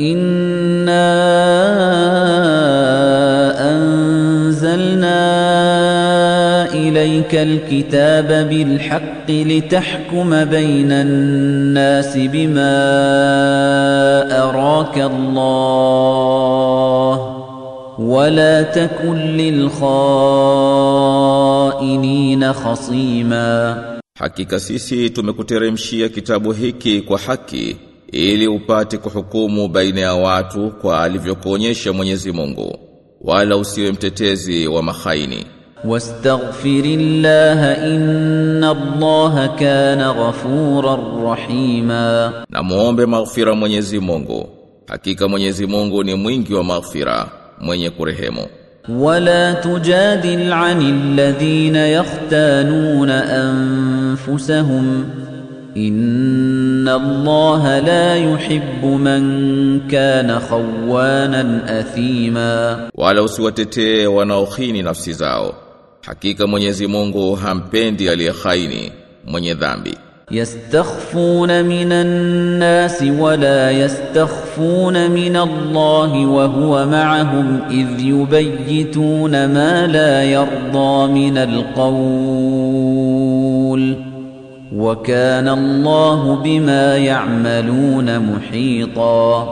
إنا أنزلنا إليك الكتاب بالحق لتحكم بين الناس بما أراك الله ولا تكن للخائنين خصيما Hakika sisi tumekuteremshia kitabu hiki kwa haki. ili upate kuhukumu baina ya watu kwa alivyokuonyesha Mwenyezi Mungu wala usiwe mtetezi wa mahaini واستغفر الله إن الله كان غفورا رحيما na muombe maghfira Mwenyezi Mungu hakika Mwenyezi Mungu ni mwingi wa maghfira mwenye kurehemu ولا تجادل عن الذين يختانون أنفسهم إن الله لا يحب من كان خوانا أثيما. Wala usiwatetee wanaokhini nafsi zao. Hakika Mwenyezi Mungu hampendi aliyehaini mwenye dhambi. يستخفون من الناس ولا يستخفون من الله وهو معهم إذ يبيتون ما لا يرضى من القول. Wakana Allahu bima yaamaluna muhita,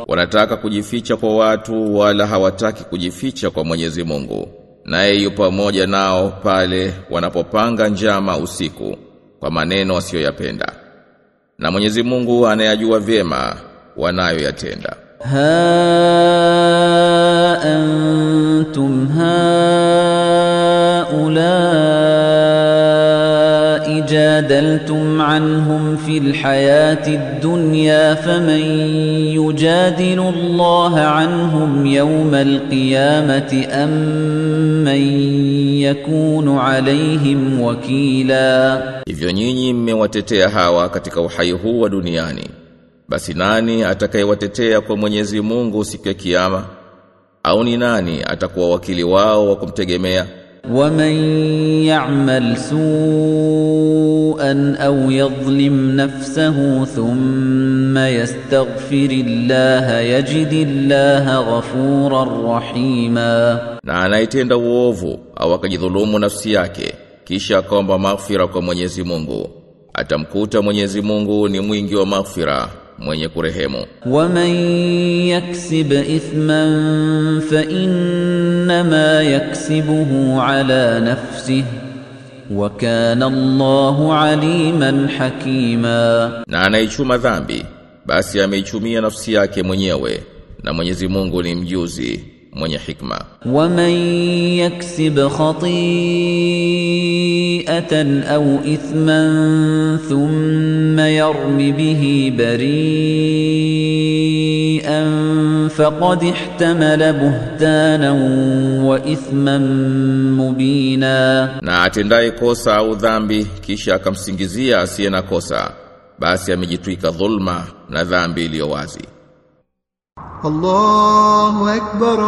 wanataka kujificha kwa watu wala hawataki kujificha kwa Mwenyezi Mungu, naye yupo pamoja nao pale wanapopanga njama usiku kwa maneno wasiyoyapenda, na Mwenyezi Mungu anayajua vyema wanayoyatenda. Ha antum haula جادلتم عنهم في الحياة الدنيا فمن يجادل الله عنهم يوم القيامة أم من يكون عليهم وكيلا hivyo nyinyi mmewatetea hawa katika uhai huu wa duniani basi nani atakayewatetea kwa Mwenyezi Mungu siku ya kiyama au ni nani atakuwa wakili wao wa kumtegemea ومن يعمل سوءا او يظلم نفسه ثم يستغفر الله يجد الله غفورا رحيما na anayetenda uovu au akajidhulumu nafsi yake kisha akaomba maghfira kwa Mwenyezi Mungu atamkuta Mwenyezi Mungu ni mwingi wa maghfira mwenye kurehemu. Waman yaksib ithman fa innama yaksibuhu ala nafsihi wa kana Allahu aliman hakima, na anaichuma dhambi basi ameichumia nafsi yake mwenyewe na Mwenyezi Mungu ni mjuzi mwenye hikma ومن يكسب خطيئة أو إثما ثم يرم به بريئا فقد احتمل بهتانا وإثما مبينا na atendaye kosa au dhambi kisha akamsingizia asiye na kosa basi amejitwika dhulma na dhambi iliyo wazi الله أكبر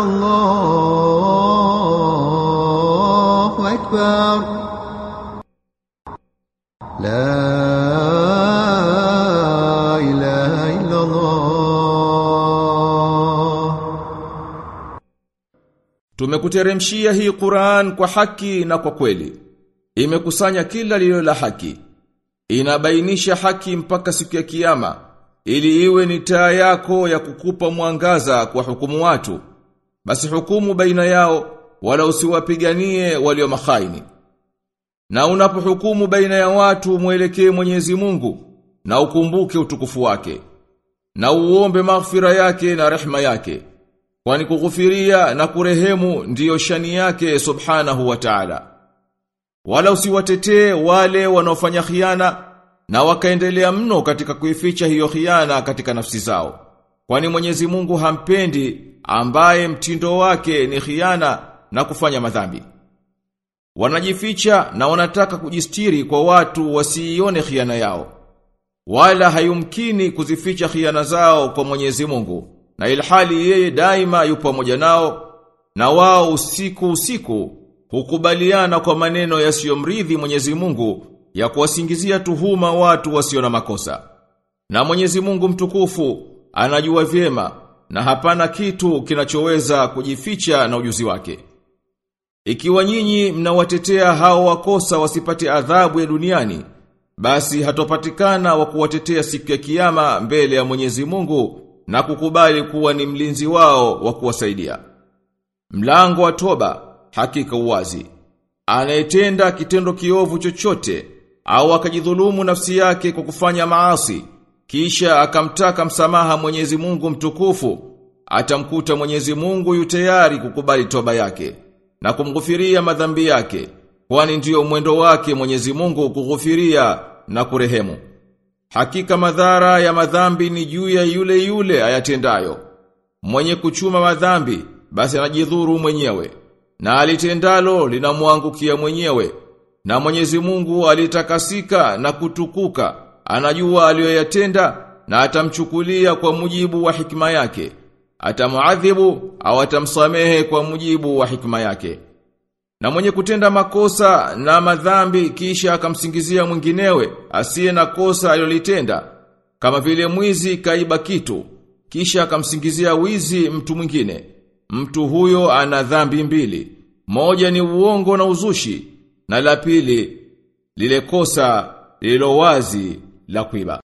الله أكبر لا إله إلا الله Tumekuteremshia hii Qur'an kwa haki na kwa kweli. Imekusanya kila lililo la haki. Inabainisha haki mpaka siku ya kiyama ili iwe ni taa yako ya kukupa mwangaza kwa hukumu watu. Basi hukumu baina yao wala usiwapiganie walio makhaini. Na unapohukumu baina ya watu mwelekee Mwenyezi Mungu na ukumbuke utukufu wake. Na uombe maghfira yake na rehma yake. Kwani kughufiria na kurehemu ndiyo shani yake subhanahu wa ta'ala. Wala usiwatetee wale wanaofanya khiana na wakaendelea mno katika kuificha hiyo khiana katika nafsi zao. Kwani Mwenyezi Mungu hampendi ambaye mtindo wake ni khiana na kufanya madhambi. Wanajificha na wanataka kujistiri kwa watu wasiione khiana yao. Wala hayumkini kuzificha khiana zao kwa Mwenyezi Mungu. Na ilhali yeye daima yupo pamoja nao na wao usiku usiku hukubaliana kwa maneno yasiyomridhi Mwenyezi Mungu ya kuwasingizia tuhuma watu wasio na makosa. Na Mwenyezi Mungu mtukufu anajua vyema na hapana kitu kinachoweza kujificha na ujuzi wake. Ikiwa nyinyi mnawatetea hao wakosa wasipate adhabu ya duniani, basi hatopatikana wa kuwatetea siku ya kiyama mbele ya Mwenyezi Mungu na kukubali kuwa ni mlinzi wao wa kuwasaidia. Mlango wa toba hakika uwazi. Anayetenda kitendo kiovu chochote au akajidhulumu nafsi yake kwa kufanya maasi kisha akamtaka msamaha Mwenyezi Mungu mtukufu atamkuta Mwenyezi Mungu yu tayari kukubali toba yake na kumghufiria madhambi yake kwani ndiyo mwendo wake Mwenyezi Mungu kughufiria na kurehemu. Hakika madhara ya madhambi ni juu ya yule yule ayatendayo. Mwenye kuchuma madhambi basi anajidhuru mwenyewe na alitendalo linamwangukia mwenyewe na Mwenyezi Mungu alitakasika na kutukuka anajua aliyoyatenda na atamchukulia kwa mujibu wa hikma yake. Atamuadhibu au atamsamehe kwa mujibu wa hikma yake. Na mwenye kutenda makosa na madhambi kisha akamsingizia mwinginewe asiye na kosa alilotenda kama vile mwizi kaiba kitu kisha akamsingizia wizi mtu mwingine. Mtu huyo ana dhambi mbili. Moja ni uongo na uzushi na la pili lile kosa lilo wazi la kuiba